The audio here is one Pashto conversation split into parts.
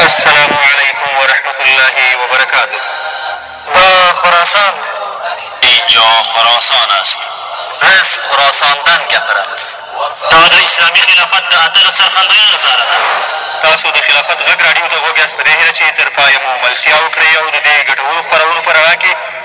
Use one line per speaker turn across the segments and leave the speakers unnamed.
السلام علیکم ورحمة الله وبرکاته با خراسان
اینجا خراسان است
بس خراساندن ګپرمز
دا د اسلامي خلافت د اتلو سرخندویانو ساره ده
تاسو د خلافت غږ راډیو ته غوږ یاست په دې هیله چې تر پایه مو ملتیا وکړئ او د دې ګټورو خپرونو په رڼا کې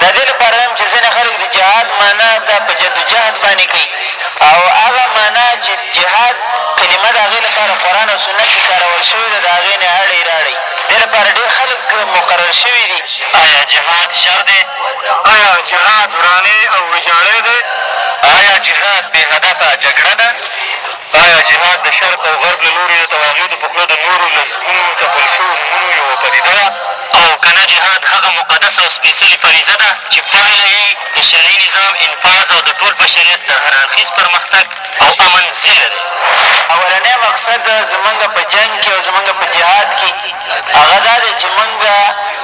دا دې لپاره وایم چې ځینې خلک د جهاد مانا ته په جدوجهد باندې کوي او هغه مانا چې جهاد کلمه د هغې لپاره قرآن او سنت کې کارول شوې ده د هغې نه اړی راړی دې لپاره ډېر خلک مقرر شوي دي.
ایا جهاد شر دی؟ ایا جهاد ورانی او ویجاړی دی؟ ایا جهاد بې هدفه جګړه ده؟ آیا جهاد د شرق او غرب له لورې د طواغیتو په خوله د نورو لسګونو تپل شوو نومونو یوه پدیده ده؟
او که نه جهاد هغه مقدسه او سپېڅلې فریضه ده چې پایله یې د شرعي نظام انفاذ او د ټول بشریت د هر اړخیز پرمختګ او امن زېری دی؟
اولنی مقصد زمونږ په جنګ کې او زمونږ په
جهاد کې هغه دا دی چې مونږ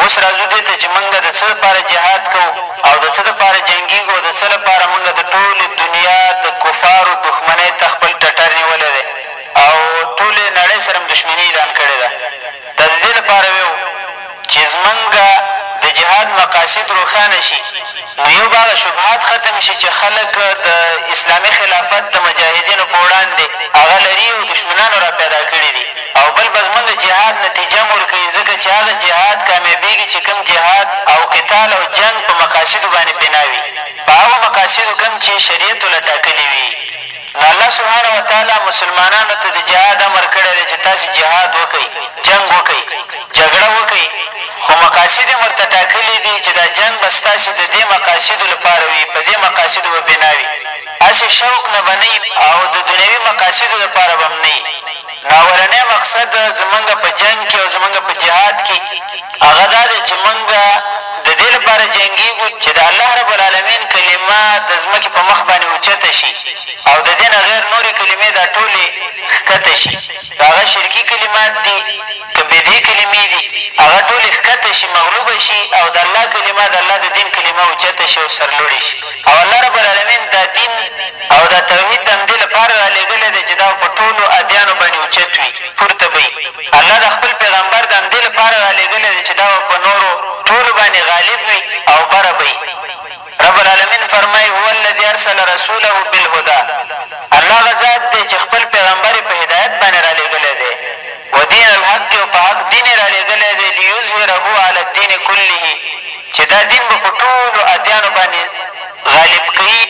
اوس راځو دې ته چې مونږ د څه لپاره جهاد کوو او د څه لپاره جنګېږو او د څه لپاره مونږ د ټولې دنیا د کفارو دښمنۍ ته خپل ټټر نیولی دی او ټولې نړۍ سره مو دښمني اعلان کړې ده؟ دا د دې لپاره ویو چې زمونږ د جهاد مقاصد روښانه شي. نو یو به هغه شبهات ختم شي چې خلک د اسلامي خلافت د مجاهدینو په وړاندې هغه لري او دښمنانو را پیدا کړي دي او بل به زمونږ جهاد نتیجه مور کوي ځکه چې هغه جهاد کامیابېږي چې کوم جهاد او قتال او جنګ په مقاصدو باندې بنا وي په هغو مقاصدو کوم چې شریعت ورله ټاکلي وي. نو الله سبحانه وتعالی مسلمانانو ته د جهاد امر کړی دی چې تاسې جهاد وکړئ، جنګ وکړئ، جګړه وکړئ، خو مقاصد یې هم ورته ټاکلي دي چې دا جنګ به ستاسې د دې مقاصدو لپاره وي، په دې مقاصدو به بنا وي، هسې شوق نه به نه وي او د دنیوي مقاصدو لپاره به هم نه وي. ناولنی مقصد زمونږ په جنګ کې او زمونږ په جهاد کې هغه دا دی چې مونږ د دې لپاره جنګېږو چې د الله رب العالمين کلمه د ځمکې په مخ باندې اوچته شي او د دې نه غير نورې کلمې دا ټولې ښکته شي که هغه شرکي کلمات دي که بدعي کلمې دي هغه ټولې ښکته شي، مغلوبه شي او د الله کلمه، د الله د دین کلمه اوچته شي او سرلوړې شي او الله رب العالمین دا دین او دا توحید د همدې لپاره رالېږلی دی چې دا به په ټولو ادیانو باندې اوچت وي، پورته به وي. الله د خپل پیغمبر د همدې لپاره رالېږلی دی چې دا به په نورو ټولو باندې غالب وي او بره به وي. رب العالمين فرمايي، هو الذي ارسل رسوله بالهدی، الله هغه ذات دی چې خپل پيغمبر يې په هدايت باندې رالېږلی دی، ودين الحق او په حق دين يې رالېږلی دی، ليظهره علی الدين کله، چې دا دين به په ټولو اديانو باندې غالب کړي،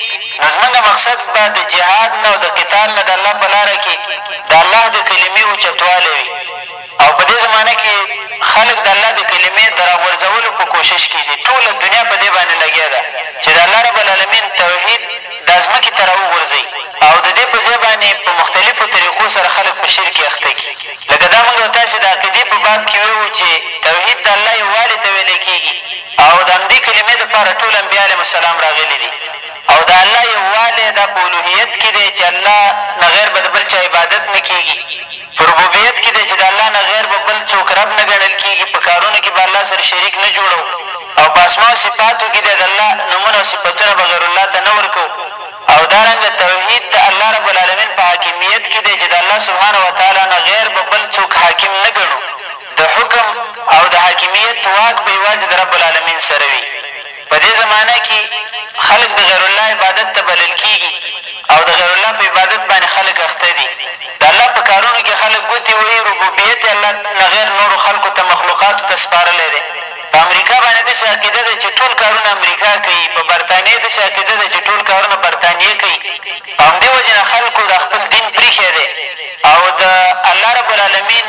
نو زمونږ مقصد به د جهاد نه او د قتال نه د الله په لاره کې د الله د کلمې اوچتوالی وي. او په دې زمانه کښې خلق د الله د کلمې د راغورځولو په کوشش کښې دي ټوله دنيا په دې باندې لګيا ده چې د الله رب العلمين توحيد دا ځمکې ته راوغورځوي او د دې په ځای باندې په مختلفو طريقو سره خلق په شرک کښې اخته کړي لکه دا مونږ او تاسې د عقيدې په باب کښې ويوو چې توحيد د الله يووالې ته ويلې کېږي او د همدې کلمې لپاره ټول انبياء عليهم السلام راغلي دي او د الله يووالی دا په الوهيت کښې دی چې الله نه غير به د بل چا عبادت نه کېږي په ربوبیت کي دی چي د الله نه غیر به بل څوک رب نه ګڼل کیږي، په کارونو کي به الله سره شریک نه جوړوو او په اسماء او صفاتو کي دی د الله نومونه او صفتونه به غیرالله ته نه ورکوو او دارنګه توحید د الله رب العالمین په حاکمیت کي دی چي د الله سبحانه وتعالی نه غیر به بل څوک حاکم نه ګڼو، د حکم او د حاکمیت واک به یوازي د رب العالمین سره وي. په دې زمانه کي خلک د غیر الله عبادت ته بلل کېږي او د غیر الله په عبادت باندي خلک اخته دي. د الله په کارونو کي خلک ګوتي وهي، ربوبیت یې الله نه غیر نورو خلکو ته، مخلوقاتو ته، سپارلی دی. په امریکا باندي داسي عقیده ده چي ټول کارونه امریکا کوي، په برتانیې داسي عقیده ده چي ټول کارونه برتانیه کوي، په همدې وجه نه خلکو دا خپل دین پریښی دی. او د الله رب العالمين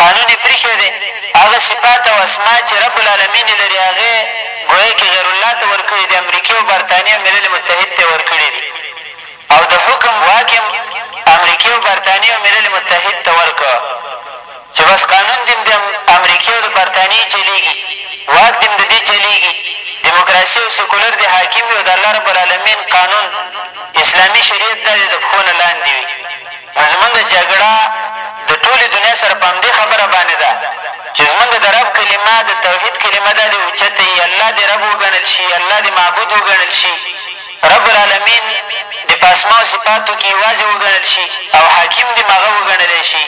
قانون يې پريښی دی، هغه صفات او اسماء چې رب العالمين يې لري هغه يې ګويا کې غيرالله ته ورکړي دي، امريکې او برطانيې او ملل متحد ته يې ورکړي دي او د حکم واک يې امريکې او برطانيې او ملل متحد ته ورکړ. چې بس قانون دیم د امریکې او د برتانیې چلیږي، واک دیم د دې چلیږي، دیموکراسي او سیکولر دې حاکم وي او د الله رب العالمین قانون، اسلامي شریعت دا دې د پښو نه لاندې وي. نو زمونږ جګړه د ټولې دنیا سره په همدې خبره باندې ده چې زمونږ د رب کلمه، د توحید کلمه دا دې اوچته يي، الله دې رب وګڼل شي، الله دې معبود وګڼل شي. رب العالمين دې په اسماء او صفاتو کښې يوازې وګڼل شي او حاکم دې مغه وګڼل شي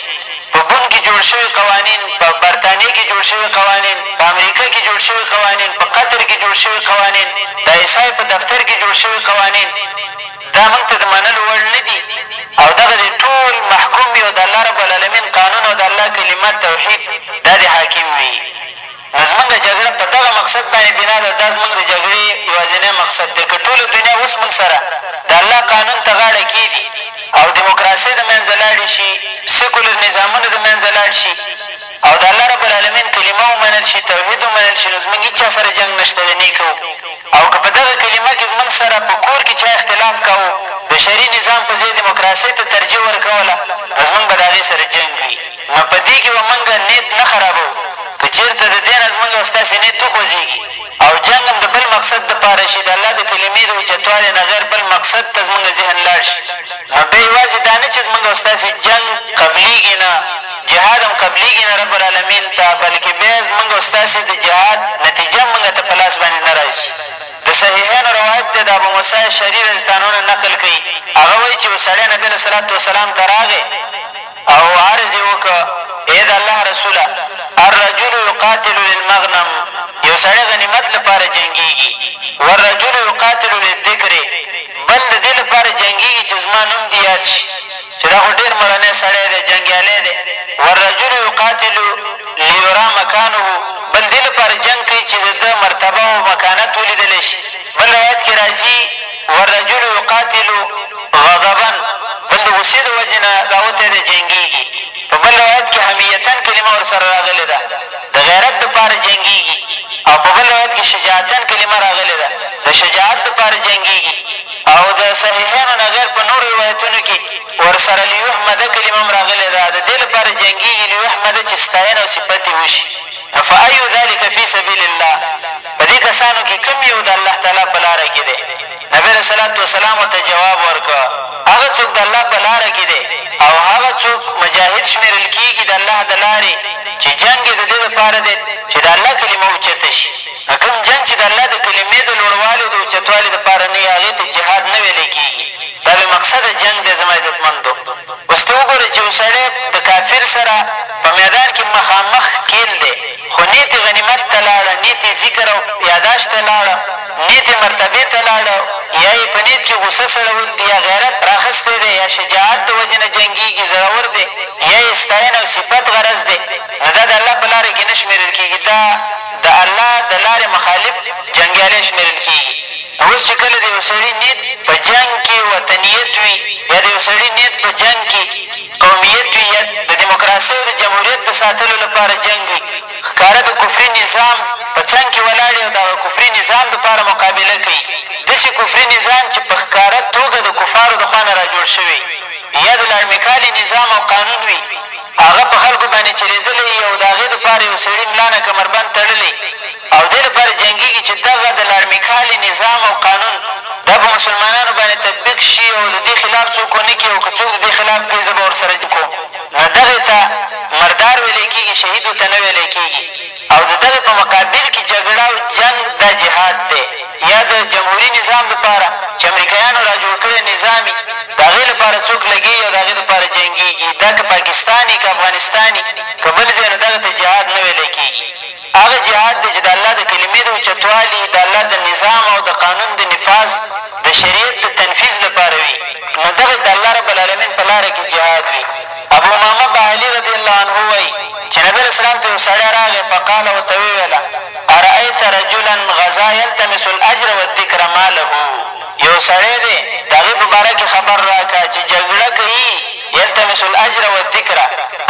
په بن کښې جوړ شوي قوانين په برطانيه کښې جوړ شوي قوانين په امريکه کښې جوړ شوي قوانين په قطر کښې جوړ شوي قوانين د آئي اس آئي په دفتر کښې جوړ شوي قوانين دا مونږ ته د منلو وړ نه دي او دغه دې ټول محکوم وي او د الله رب العالمين قانون او د الله کلمه توحيد دا دې حاکم وي. نو زمونږ جګړه په دغه مقصد باندې بنا ده، دا زمونږ د جګړې یوازینی مقصد دی، که ټوله دنیا اوس مونږ سره د الله قانون ته غاړه کېږدي او دموکراسۍ د منځه لاړې شي، سیکولر نظامونه د منځه لاړ شي او د الله رب العالمین کلمه ومنل شي، توحید ومنل شي، نو زمونږ هېچا سره جنګ نشته دی، نه یې کوو او که په دغه کلمه کې زمونږ سره په کور کې چا اختلاف کاوه، د شرعي نظام په ځای دموکراسۍ ته ترجیح ورکوله، نو زمونږ به د هغې سره جنګ وي. نه په دې کې به مونږ نېت نه خرابوو، که چېرته د دې نه زمونږ او ستاسې نېت وخوځېږي او جنګ هم د بل مقصد د پاره شي، د الله د کلمې د اوچتوالې نه غېر بل مقصد ته زمونږ ذهن لاړ شي، نو بيا يوازې دا نه چې زمونږ او ستاسې جنګ قبلېږي نه، جهاد هم قبلېږي نه رب العالمين ته، بلکې بيا زمونږ او ستاسې د جهاد نتيجه هم مونږ ته په لاس باندې نه راځي. د صحيحينو روايت دی، د ابو موسی اشعري رضي الله عنه نه نقل کوي، هغه وايي چې يو سړی نبي عليه الصلوة والسلام ته راغی، او عرض یې وکړ، ای د الله رسوله! الرجل یقاتل للمغنم، یو سړی غنیمت لپاره جنګېږي، والرجل یقاتل للذکر، بل د دې لپاره جنګېږي چې زما نوم دې یاد شي، چې دا خو ډېر مړنی سړی دی، جنګیالی دی، والرجل یقاتل لیرا مکانه، بل دې لپاره جنګ کوي چې د ده مرتبه او مکانت ولیدل شي، بل روایت کې راځي. والرجل یقاتل غضبا بل د غصې د وجې نه راوتی دی جنګېږي، په بل روایت کښې حمیة کلمه ورسره راغلې ده د غیرت دپاره جنګېږي او په بل روایت کښې شجاعة کلمه راغلې ده د شجاعت دپاره جنګېږي او د صحیحینو نه غیر په نورو روایتونو کښې ورسره لیحمد کلمه هم راغلې ده د دې لپاره جنګېږي لیحمد چې ستاینه او صفت یې وشي نو فأی ذلک فی سبیل الله. په دې کسانو کې کوم یو د الله تعالی په لاره کې دی؟ نبي علیه الصلوة والسلام ورته جواب ورکړ، هغه څوک د الله په لاره کې دی او هغه څوک مجاهد شمېرل کېږي د الله د لارې چې جنګ یې د دې لپاره دی چې د الله کلمه اوچته شي، نو کوم جنګ چې د الله د کلمې د لوړوالي او د اوچتوالي لپاره نه وي هغې ته جهاد نه ویلی کېږي، دا بې مقصده جنګ دی زما عزتمندو! اوس ته وګوره چې یو سړی د کافر سره په میدان کې مخامخ ښکېل دی، خو نېتې غنیمت ته لاړه، نېتې ذکر او یاداشت ته لاړه، نېتې مرتبې ته لاړه، یا یې په نېت کښې غصه سړول دي، یا غیرت راخستی دی، یا شجاعت د وجې نه جنګېږي، زړور دی، یا یې ستاینه او صفت غرض دی، نو دا د الله په لاره کښې نه شمېرل کېږي، دا د الله د لارې مخالف جنګیالی شمېرل کېږي. نو اوس چې کله د یو سړي نېت په جنګ کښې ورته نیت وي، یا د یو سړي نېت په جنګ کښې قومیت وي یا د دیموکراسۍ او د جمهوریت د ساتلو لپاره جنګ وي، ښکاره د کفري نظام په څنګ کې ولاړ یې او د هغه کفري نظام لپاره مقابله کوي، داسې کفري نظام چې په ښکاره توګه د کفارو د خوا نه راجوړ شوی یا د لاړمېکالي نظام او قانون وي، هغه په خلکو باندې چلېدلی یي او د هغې لپاره یو سړي ملا نه کمربند تړلی. او دې لپاره جنګیږي چې دغه د لارمیکالې نظام او قانون دا په مسلمانانو باندې تطبیق شي او د دې خلاف څوک ونه کړي او که څوک د دې خلاف کوي زه به ورسره جنګ کوم نو دغې ته مردار ویلی کیږي شهید ورته نه ویلی کیږي او د دغې په مقابل کې جګړه او جنګ دا جهاد دی یا د جمهوري نظام لپاره چې امریکایانو را جوړ کړی نظام وي د هغې لپاره څوک لګیږي او د هغې لپاره جنګیږي دا که پاکستان وي که افغانستان وي که بل ځای نو دغې ته جهاد نه ویلی کیږي. هغه جهاد دی چې د الله د کلمې د اوچتوالي، د الله د نظام او د قانون د نفاذ، د شریعت د تنفیذ لپاره وي، نو دغه د الله رب العالمین په لاره کې جهاد وي. ابو امامة باهلي رضي الله عنه وايي چې نبي علیه السلام ته یو سړی راغی، فقال ورته ویې ویل، ارأیت رجلا غزا یلتمس الاجر والذکر ما له؟ یو سړی دی، د هغې په باره کې خبر راکړه چې جګړه کوي، یلتمس الاجر والذکر،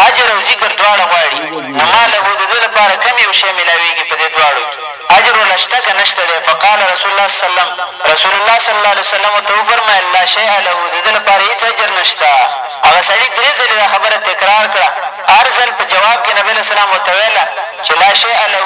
اجر او ذکر دواړه غواړي، نو ما له، د ده لپاره کوم یو شی ملاوېږي په دې دواړو کې؟ اجر ورله شته که نه شته دی؟ فقال رسول الله صلی الله علیه وسلم، رسول الله صلی الله علیه وسلم ورته وفرمایل، لا شیء له، د ده لپاره هېڅ اجر نه شته. هغه سړي درې ځلې دا خبره تکرار کړه، هر ځل په جواب کې نبي علیه السلام ورته ویله چې، لا شیء له،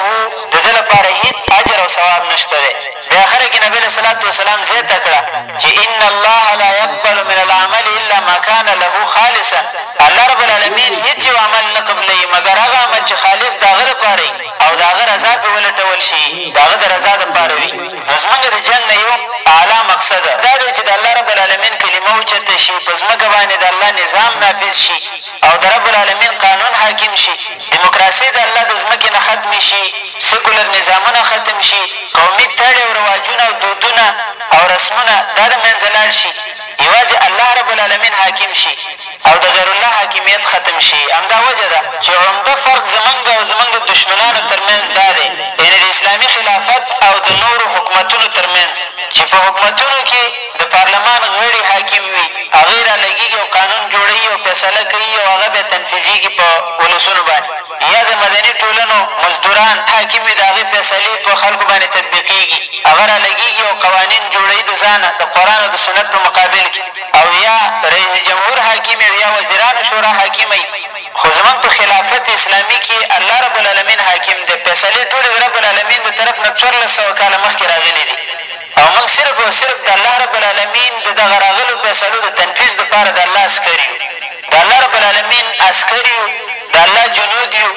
د ده لپاره هېڅ اجر او ثواب نه شته دی. په اخره کې نبي علیه الصلوة والسلام زیاته کړه چې، ان الله لا یقبل من العمل الا ما کان له خالصا، الله رب العالمین هیڅ یو عمل نه قبلوي مګر هغه عمل چې خالص د هغه لپاره وي او د هغه رضا پرې ولټول شي، د هغه د رضا لپاره وي. نو زموږ د جنګ نه یو اعلی مقصد دا دی چې د الله رب العالمین کلمه اوچته شي، په ځمکه باندې د الله نظام نافذ شي او د رب العالمین قانون حاکم شي، دیموکراسي د الله د ځمکې نه ختمې شي، سیکولر نظامونه ختم شي، قومي تړې او رواجونه او دودونه او رسمونه دا د منځه لاړ شي، یوازې الله رب العالمین حاکم شي او د غیر الله حاکمیت ختم شي، همدا وجه ده چې عمده فرق زمونږ او زمونږ د دښمنانو تر منځ دا دی، یعنې د اسلامي خلافت او د نورو حکومتونو تر منځ چې په حکومتونو کې د پارلمان غړي حاکم وي، هغوی رالږیږي او قانون جوړوي او فیصله کوي او هغه بیا تنفیذیږي په ولسونو باندې. یا د مدني ټولنو، مزدوران، حاکم وي د هغه فیصلې په خلکو باندې تطبیقېږي، هغه را لګېږي او قوانین جوړوي د ځانه د قرآن او د سنت په مقابل کې او یا رئیس جمهور حاکم وي او یا وزیرانو شورا حاکمه وي خو زموږ په خلافت اسلامي کې الله رب العلمین حاکم دی فیصلې ټولې د رب العلمین د طرف نه څورلس سوه کاله مخکې راغلي دي او موږ صرف او صرف د الله رب العلمین د دغه راغلو فیصلو د تنفیذ لپاره د الله عسکر یو. د الله رب العالمين عسکر يو، د الله جنود يو،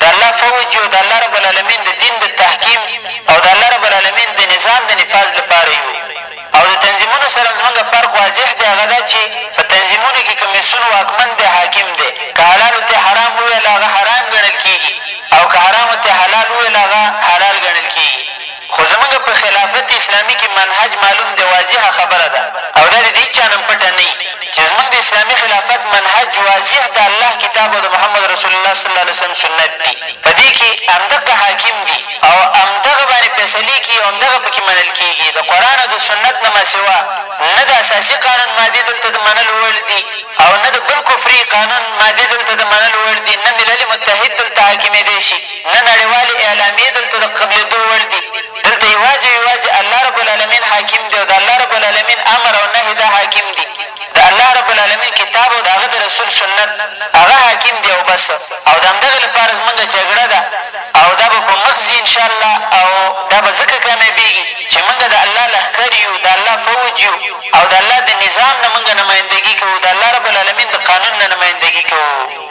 د الله فوج يو، د الله رب العالمين د دين د تحکيم او د الله رب العالمين د نظام د نفاذ لپاره يو او د تنظيمونو سره زمونږ فرق واضح دی هغه دا چې په تنظيمونو کې کميسيون واکمن دی حاکم دی که حلالو ته حرام وويل هغه حرام ګڼل کيږي او که حرامو ته حلال وويل هغه حلال ګڼل کيږي. خو زمونږ په خلافت اسلامي کې منهج معلوم دی واضحه خبره ده او دا دې د هیچا نه پټه نه وي چې زمونږ د اسلامي خلافت منهج واضح د الله کتاب او د محمد رسول الله صلی الله علیه وسلم سنت دي په دې کې همدقه حاکم دي او همدغه باندې فیصلې کیږي او همدغه پکې منل کیږي د قرآن او د سنت نه ماسوا نه د اساسي قانون مادې دلته د منلو وړ دي او نه د بل کفري قانون مادې دلته د منلو وړ دي نه ملل متحد دلته حاکمېدای شي نه نړیوالې اعلامیې دلته د قبلېدو وړ دي، دلته یوازې او یوازې الله رب العلمین حاکم دی او د الله رب العلمین امر او نهې دا حاکم دي، د الله رب العلمین کتاب او د هغه د رسول سنت هغه حاکم دي او بس او د همدغې لپاره زمونږ جګړه ده او دا به په مخ ځي انشاالله او دا به ځکه کامیابېږي چې مونږ د الله لښکر یو، د الله فوج یو او د الله د نظام نه مونږ نمایندګي کوو، د الله رب العلمین د قانون نه نمایندګي کوو.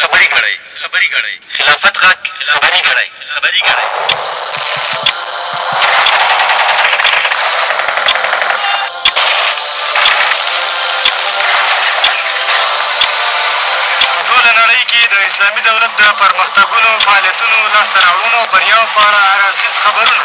خبری ګړی خبری ګړی خلافت غږ خبری ګړی خبری ګړی
اسلامي دولت د پرمختګونو، فعالیتونو، لاسته راوړنو او بریاوو په اړه هر اړخیز خبرونه.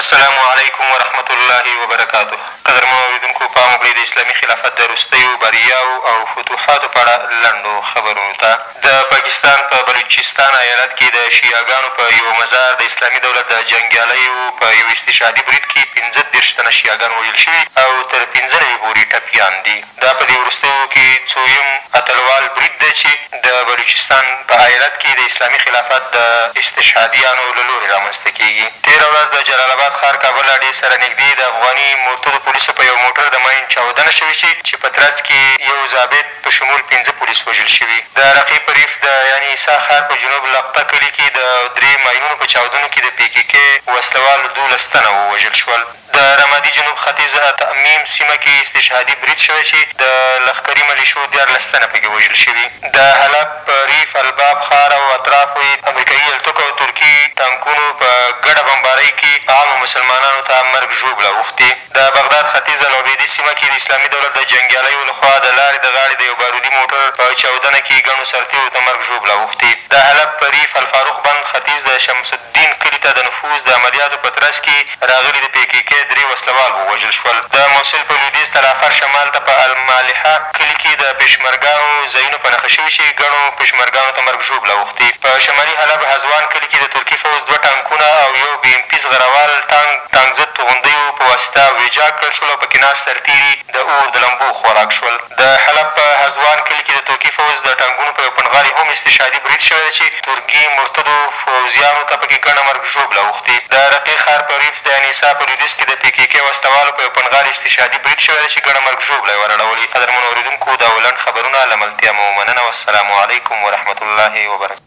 السلام علیکم ورحمة الله وبرکاته قدرمنو اورېدونکو پام وکړئ د اسلامي خلافت د روستیو بریاو او فتوحاتو په اړه لنډو خبرونو ته د پاکستان په بلوچستان ایالت کې د شیعه ګانو په یوه مزار د اسلامي دولت د جنګیالیو په یو استشهادي برید کې پنځه دېرش تنه شیعه ګان وژل شوي او تر پنځه نوي پورې ټپیان دي. دا په دې وروستیو کې څویم اتلوال برید دی چې د بلوچستان په ایالت کې د اسلامي خلافت د استشهادیانو له لورې رامنځته کېږي. تېره ورځ د جلال اباد ښار کابل اډې سره نږدې د افغاني مرتدو پولیسو په یوه موټر د ماین چاودنه شوې چې چې په ترڅ کې یې یو ضابط په شمول پنځه پولیس وژل شوي. د رقیب په ریف د یعنې عیسی ښار په جنوب لقطه کلي کې د درې ماینونو په چاودنو کې د پي کې کې وسلوالو دولس تنه ووژل شول. د رمادي جنوب ختیځ اتعمیم سیمه کې استشهادي برید شوی چې د لښکري ملیشو دیارلس تنه په کې وژل شوي. د حلب په ریف الباب ښار او اطرافو یې امریکايي الوتکو او ترکي ټانکونو په ګډه بمبارۍ کې په عامو مسلمانانو ته مرګ ژوبله اوښتې. د بغداد ختیځ العبیدي سیمه کې د اسلامي دولت د جنګیالیو له خوا د لارې د غاړې د یو بارودي موټر په چاودنه کې ګڼو سرتېرو ته مرګ ژوبله اوښتې. د حلب په ریف الفاروق بند ختیځ د شمس الدین دین کلي ته د نفوذ د عملیاتو په ترڅ کې راغلي د پې کې کې درې وسله وال ووژل شول. د موصل په لویدیځ تلعفر شمال ته په المالحه کلي کې د پېشمرګانو ځایونه په نښه شوي چې ګڼو پېشمرګانو ته مرګ ژوبله اوښتې. په شمالي حلب هزوان کلي کې د ترکي فوځ دوه ټانکونه او یو بي اېم پي زغروال ټانک ټانک ضد توغندیو په واسطه وېجاړ کړل شول او په کې ناست سرتېري د اور د لمبو خوراک شول. د حلب په هزوان کلي کې د ترکي فوځ د ټانګونو په یو پنډغالي هم استشهادي برید شوی دی چې ترکي مرتدو فوځیانو ته په کې ګڼه مرګ ژوبله اوښتې. د رقې ښار په ریف د انیسا په لویدیځ کې د پي کي کي وسله والو په یو پنډغالي استشهادي برید شوی دی چې ګڼه مرګ ژوبله یې وراړولې. قدرمنو اورېدونکو دا و لنډ خبرونه. له ملتیا مو مننه. والسلام علیکم ورحمة الله
وبرکاته.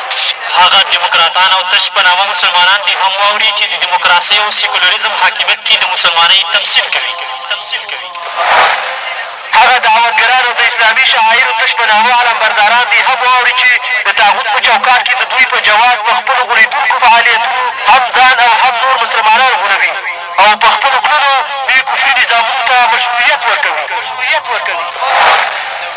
هغه دموکراتان او تش په نامه مسلمانان دې هم واوري چې د دموکراسۍ او سیکولریزم حاکمیت کې د مسلمانۍ تمثیل کوي. هغه دعوتګران او د اسلامي شعایرو تش په نامه علمبرداران دې هم واوري چې د طاغوت په چوکاټ کې د دوی په جواز په خپلو غولیدونکو فعالیتونو هم ځان او هم نور مسلمانان غولوي او په خپلو کړنو دې کفري نظامونو ته مشروعیت ورکوي.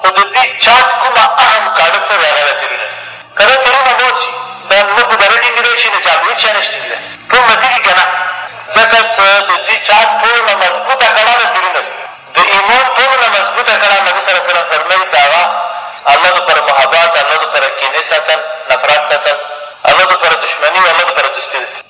خو د دي چات کومه اهم کاړه څه ده غیره تیرونه دي کړه تیرونه مو چی دا نه خو دره ټینګی دی شی نه چات هیڅ شی نشتی دی ټول متیږی کنه ځکه څه د دي چات ټولو نه مضبوطه کړه ده تیرونه دي د ایمون ټولو نه مضبوطه کړه نبی صلی الله علیه وسلم فرمایی څه هغه الله د پر محبات الله د پر کینی ساتل نفرات ساتل الله د پر دشمنی او الله د پر دوستی ده.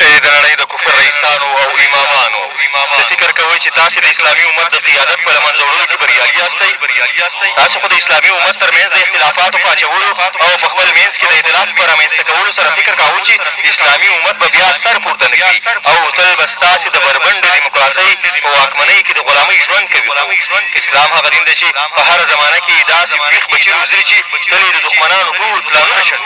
ای د نړۍ د کفر رئیسانو او امامانو څه فکر کوئ چې تاسې د اسلامي امت د قیادت په له منځه وړلو کې بریالي یاستئ؟ تاسې خو د اسلامي امت تر منځ د اختلافاتو په اچولو او په خپل منځ کې د ایتلاف په رامنځته کولو سره فکر کاوه چې اسلامي امت به بیا سر پورته نه کړي او تل به ستاسې د بربنډې دیموکراسۍ په واکمنۍ کې د غلامۍ ژوند کوي خو اسلام هغه دین دی چې په هره زمانه کې یې داسې ویښ بچي روزلي چې تل یې د دښمنانو ټول پلانونه
شنډوي.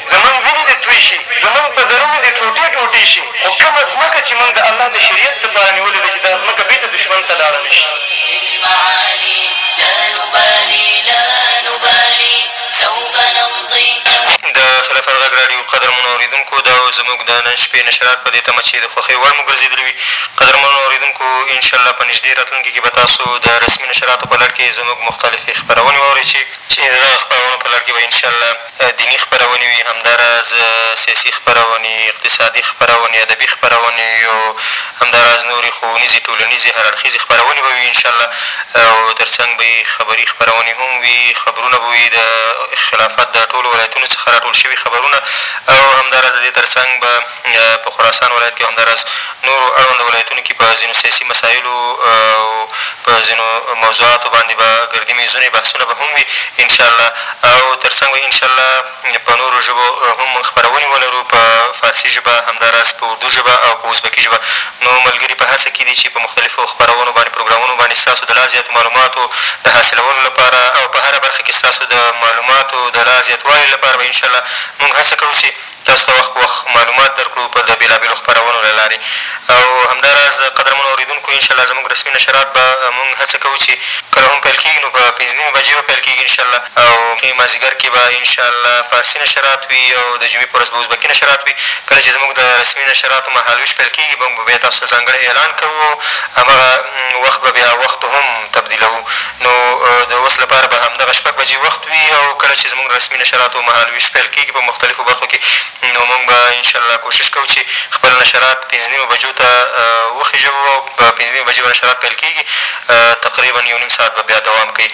زمونږ وینې دې توی شي، زمونږ بدنونه دې ټوټې ټوټې شي، خو کومه ځمکه چې مونږ د الله د شریعت دپاره نیولې ده چې دا ځمکه بېرته دښمن ته لاړه نه شي.
د خلافت غږ راډیو قدرمنو اورېدونکو دا و زموږ د نن شپې نشرات په دې تمه چې د خوښۍ وړ مو ګرځېدلي وي. قدرمنو اورېدونکو ان شاء الله په نږدې راتلونکي کې به تاسو د رسمي نشراتو په لړ کې زموږ مختلفې خپرونې واورئ چې د دغه خپرونو په لړ کې به ان شاء الله دیني خپرونې وي، همداراز سیاسي خپرونې، اقتصادي خپرونې، ادبي خپرونې او همداراز نورې ښوونیزې، ټولنیزې، هر اړخیزې خپرونې به وي ان شاء الله او تر څنګ به یې خبري خپرونې هم وي، خبرونه به وي د خلافت د ټولو ولایتونو څخه را ټول شوي خبرونه او همداراز د دې تر څنګ به په خراسان ولایت کې او همداراز نورو اړوندو ولایتونو کې په ځینو سیاسي مسایلو او په ځینو موضوعاتو باندې به ګردي مېزونه بحثونه به هم وي ان شاء الله او تر څنګ به ان شاء الله په نورو ژبو هم موږ خپرونې ولرو په فارسي ژبه همداراز په اردو ژبه او په ازبکي ژبه نو ملګري په هڅه کې دي چې په مختلفو خپرونو باندې پروګرامونو باندې ستاسو د لا زیاتو معلوماتو د حاصلولو لپاره او په هره برخه کې ستاسو د معلوماتو د لا زیاتوالي لپاره به ان شاء الله موږ هڅه کوو چې تاسو ته وخت په وخت معلومات درکړو په د بېلابېلو خپرونو له لارې او همدا راز قدرمنو اورېدونکو ان شاءالله زموږ رسمي نشرات به موږ هڅه کوو چې کله هم پیل کېږي نو په پنځه نیمې بجې به پیل کېږي ان شاءالله او په مازدیګر کې به ان شاءالله فارسي نشرات وي او د جمعې په ورځ به ازبکي نشرات وي کله چې زموږ د رسمي نشراتو مهالوېش پیل کېږي موږ به بیا تاسو ته ځانګړی اعلان کوو او همغه وخت به بیا وخت هم تبدیلوو نو د اوس لپاره به همدغه شپږ بجې وخت وي او کله چې زموږ رسمي نشراتو او مهال وېش پیل کېږي په مختلفو برخو کې نو موږ به ان شاء الله کوشش کوو چې خپل نشرات پنځه نیمو بجو ته وخېژوو او په پنځه نیمو بجې به نشرات پیل کېږي تقریبا یو نیم ساعت به بیا دوام کوي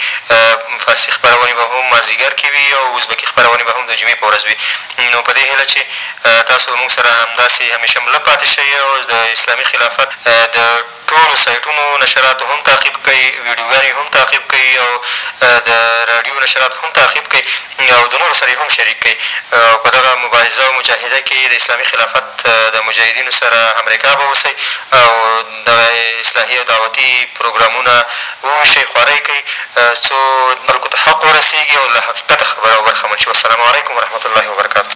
فارسي خپرونې به هم مازدیګر کې وي او ازبکي خپرونې به هم د جمعې په ورځ وي نو په دې هیله چې تاسو به موږ سره همداسې همېشه مله پاتې شئ او د اسلامي خلافت د ټولو سایټونو نشرات هم تعقیب کړئ، ویډیوګانې هم تعقیب کړئ او د راډیو نشرات هم تعقیب کړئ او د نورو سره یې هم شریک کړئ او په دغه مبارزه او مجاهده کې د اسلامي خلافت د مجاهدینو سره همرکابه اوسئ او دغه اصلاحي او دعوتي پروګرامونه وویشئ، خورئ یې کړئ څو خلکو ته حق ورسېږي او له حقیقته خبر او برخمن شي. والسلام علیکم ورحمة الله وبرکاته.